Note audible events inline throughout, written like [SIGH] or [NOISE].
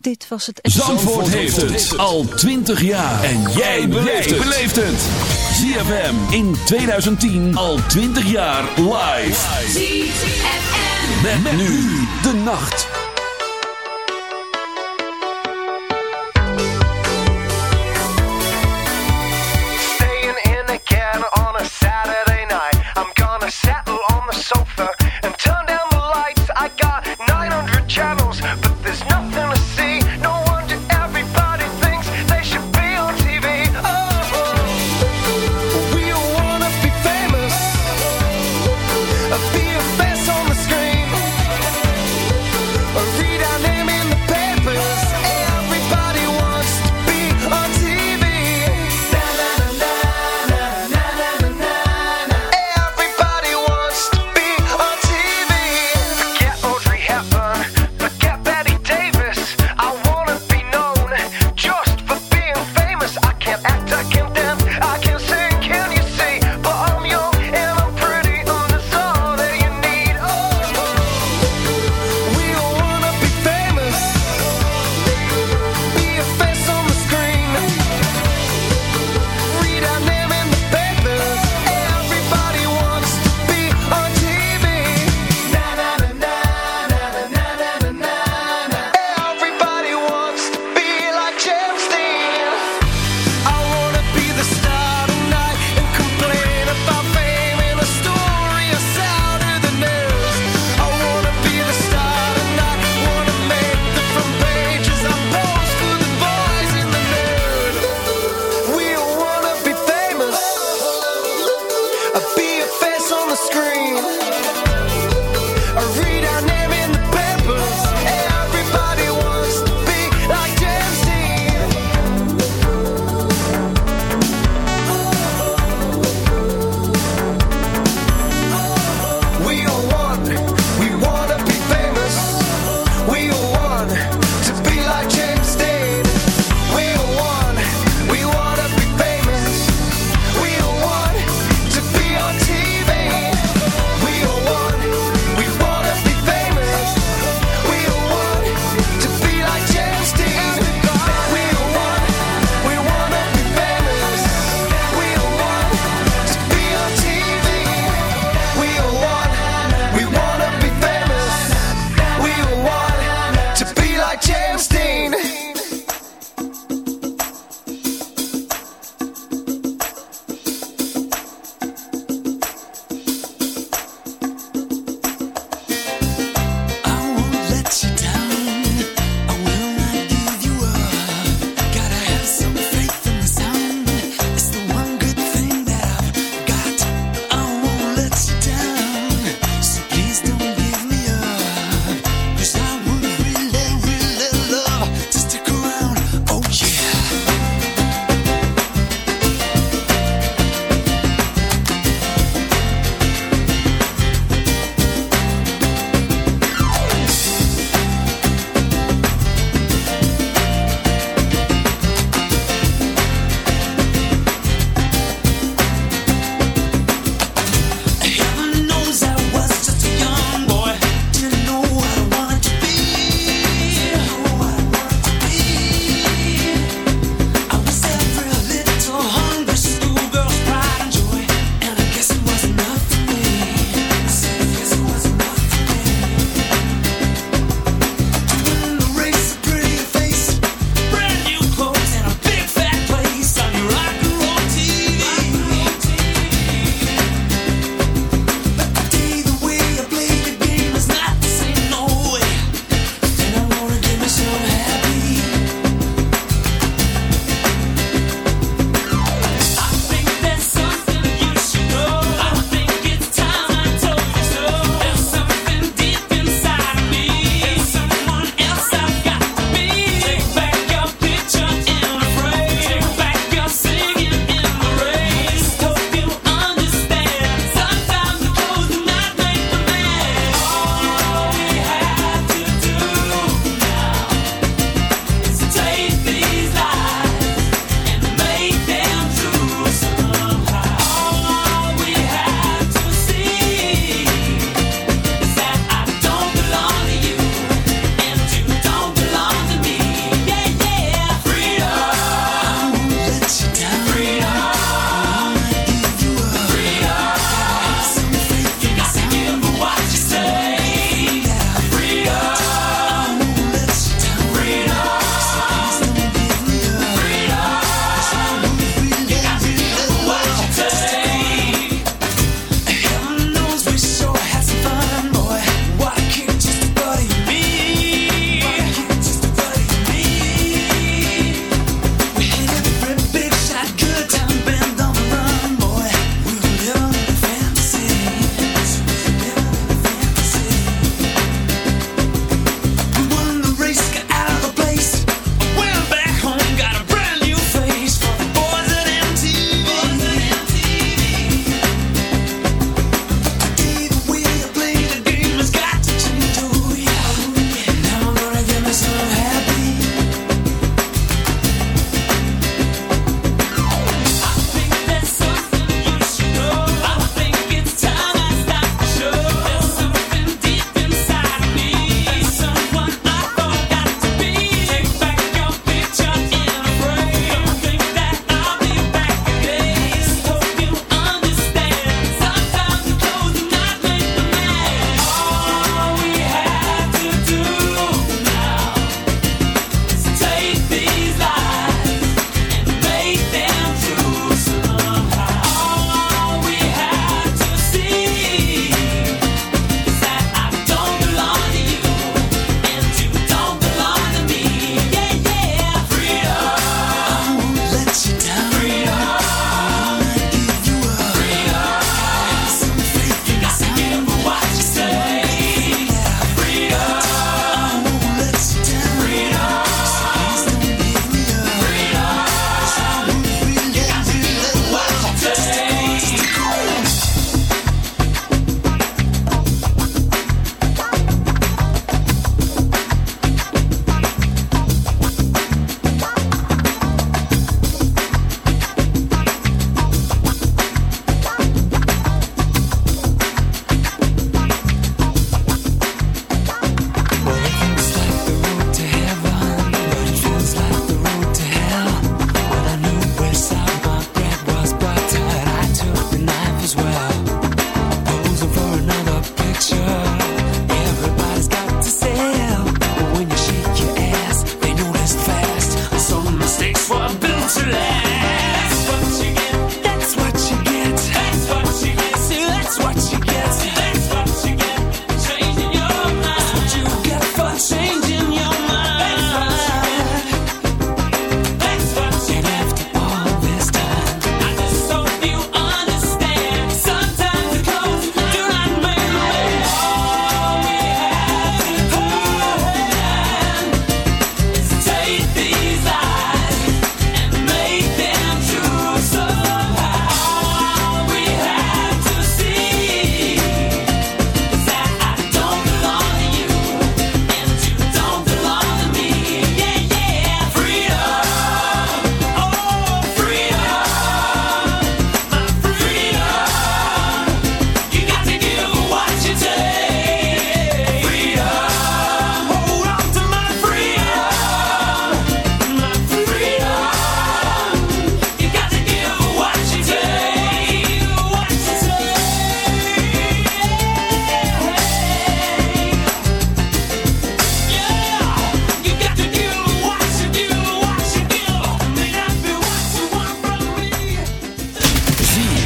Dit was het... Zandvoort heeft het al 20 jaar. En jij beleeft het. ZFM in 2010 al 20 jaar live. ZFM. Met, nu de nacht. Staying in again on a Saturday night. I'm gonna settle on the sofa and turn down the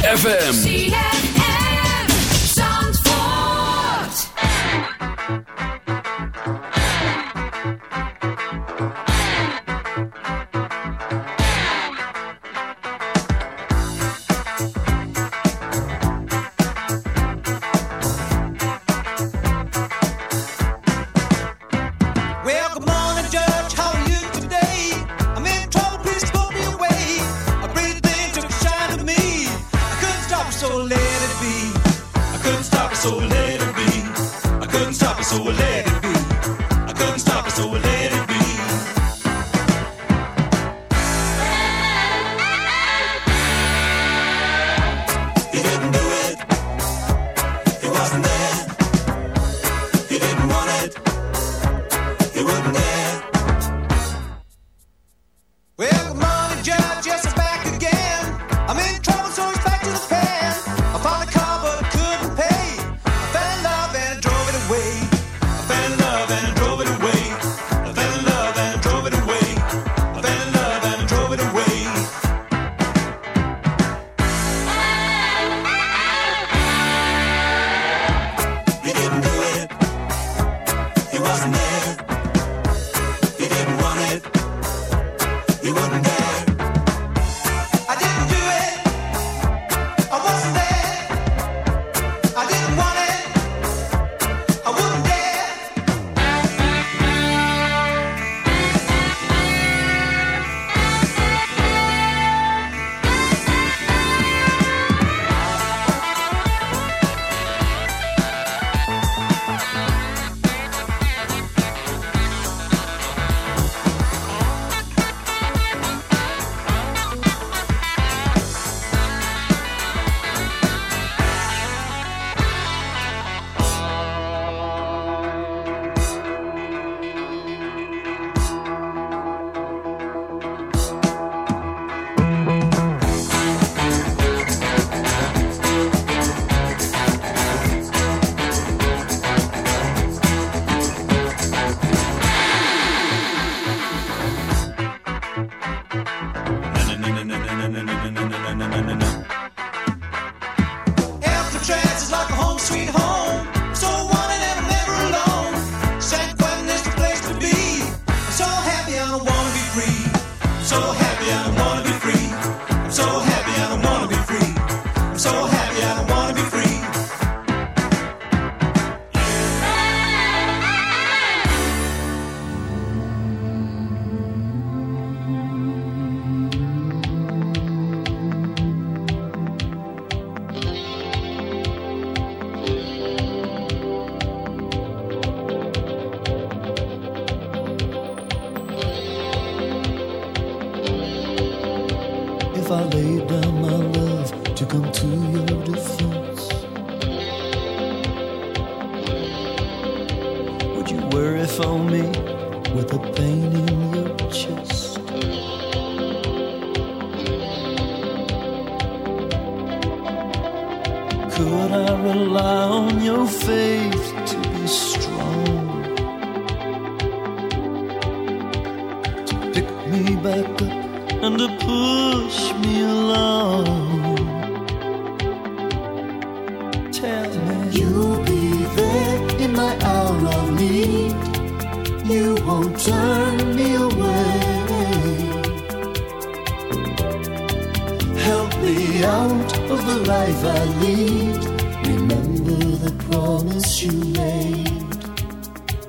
ZFM. you won't turn me away. Help me out of the life I lead. Remember the promise you made.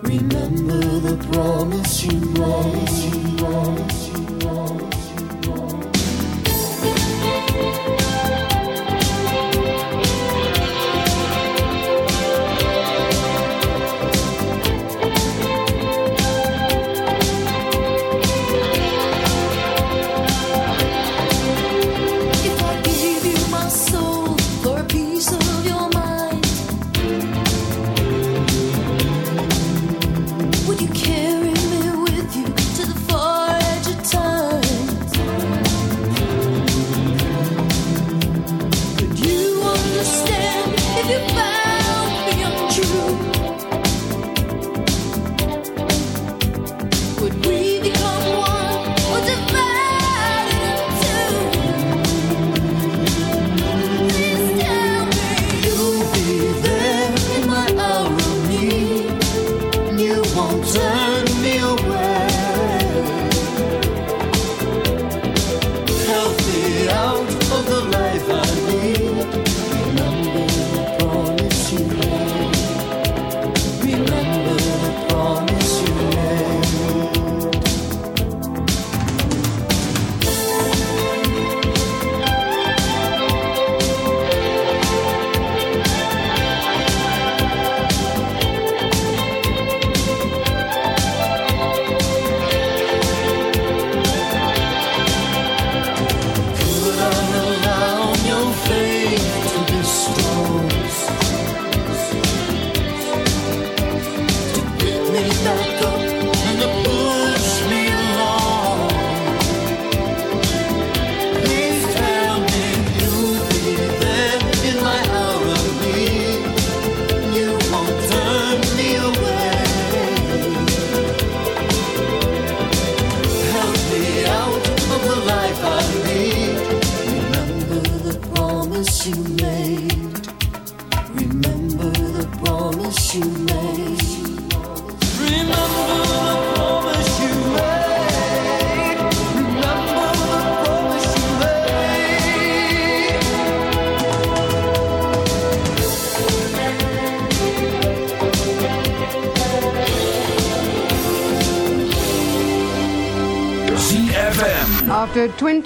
Remember the promise you made. Promise you made.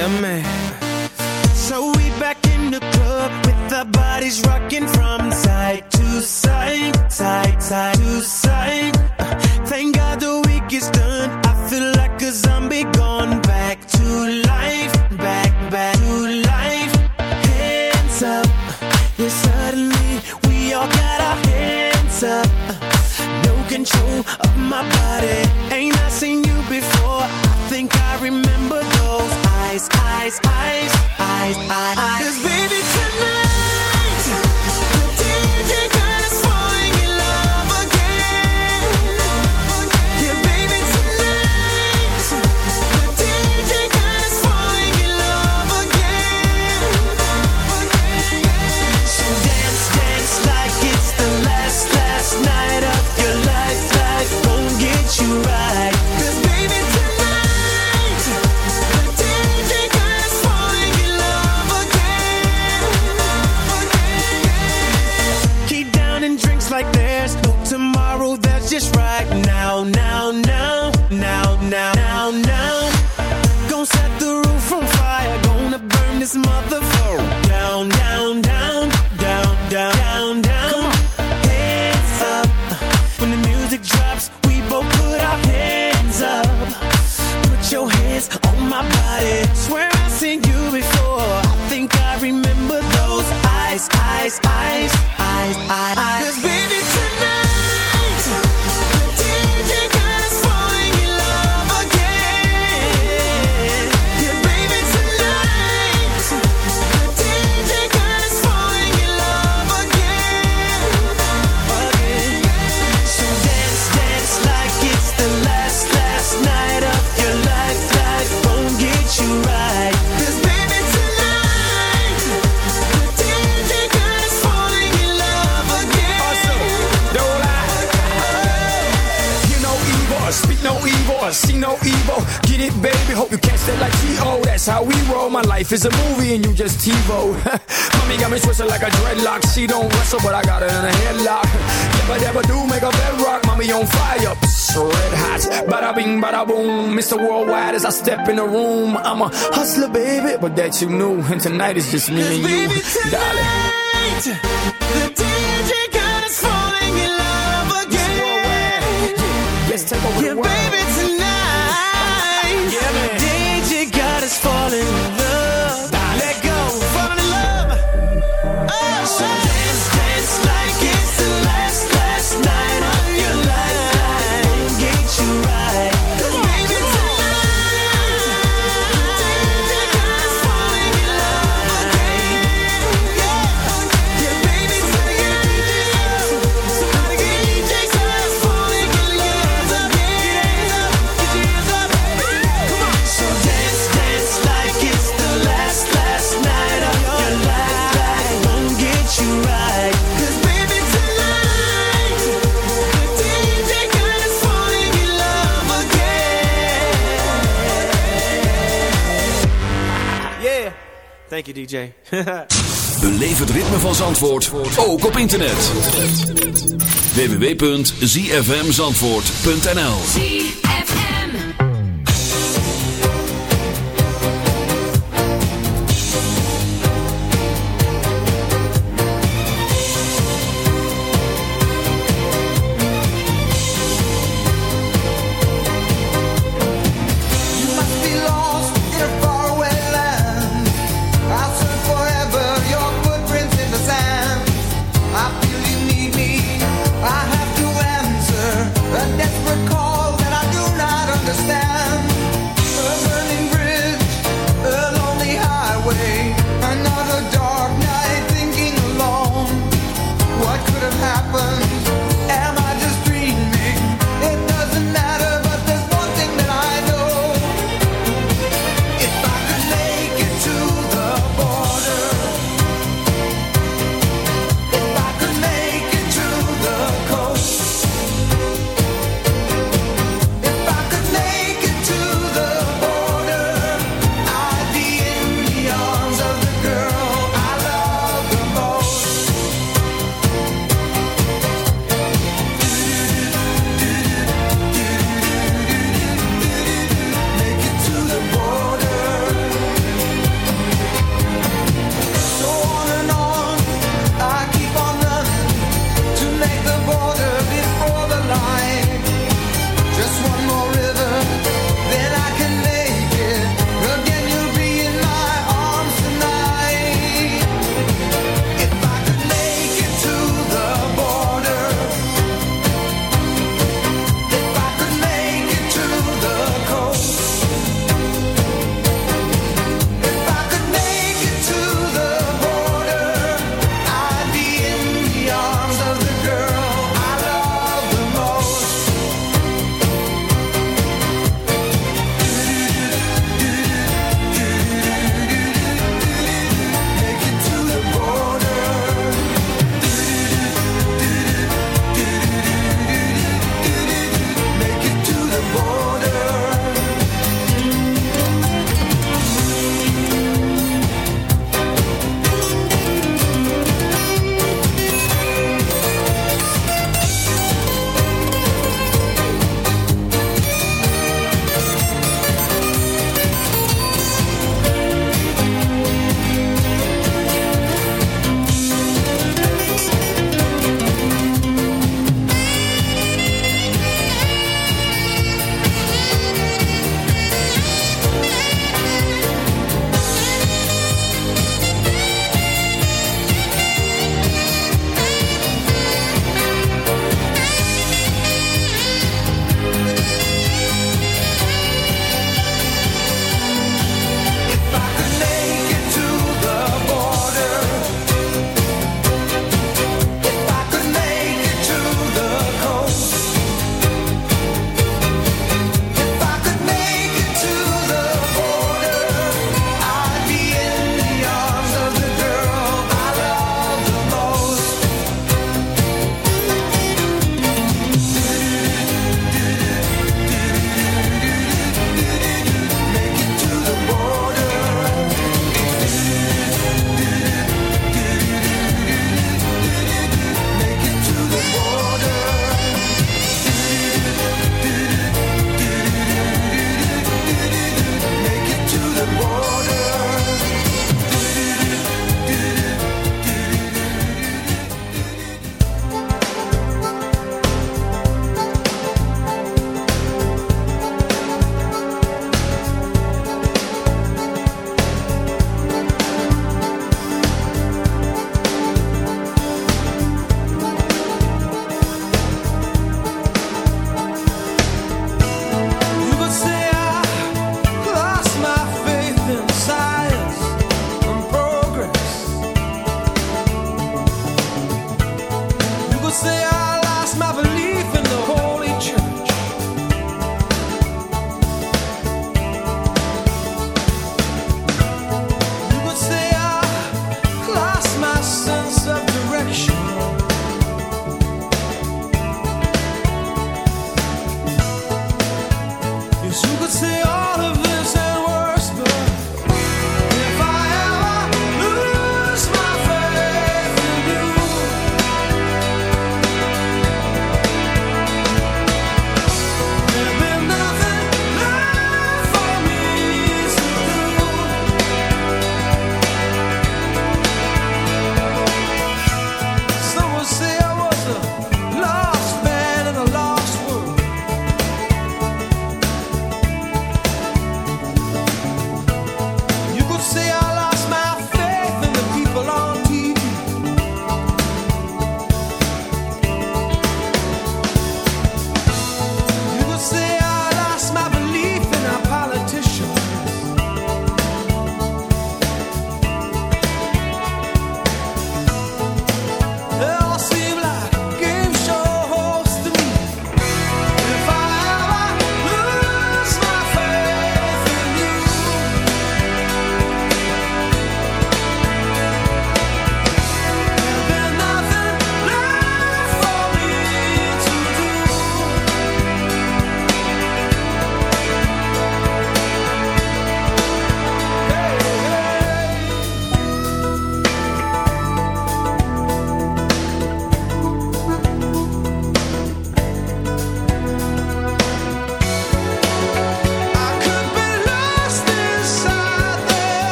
a man. So we back in the club with our bodies rocking from life is a movie and you just TiVo. [LAUGHS] Mommy got me twisted like a dreadlock. She don't wrestle, but I got her in a headlock. If I ever do make a bedrock, mommy on fire. Psst, red hot. Bada bing, bada boom. Mr. Worldwide as I step in the room. I'm a hustler, baby, but that you knew. And tonight is just me and you, darling. The DJ Thank you, DJ. Beleef het ritme van Zandvoort, ook op internet. www.zfmzandvoort.nl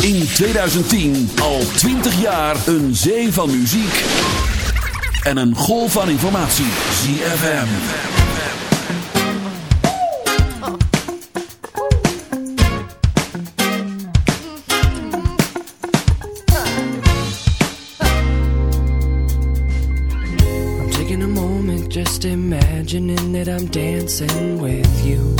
In 2010 al 20 jaar een zee van muziek. En een golf van informatie. ZFM. I'm taking a moment just imagining that I'm dancing with you.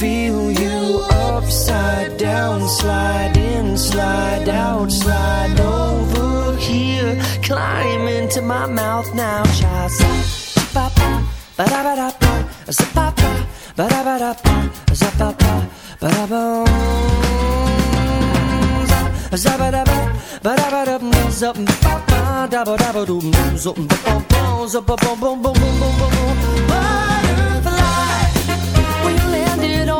feel you upside down, slide in, slide out, slide over here. Climb into my mouth now, child. Ba da ba da ba ba da ba da ba, ba ba da ba. Da ba ba da da ba, ba da da ba, ba ba ba did all.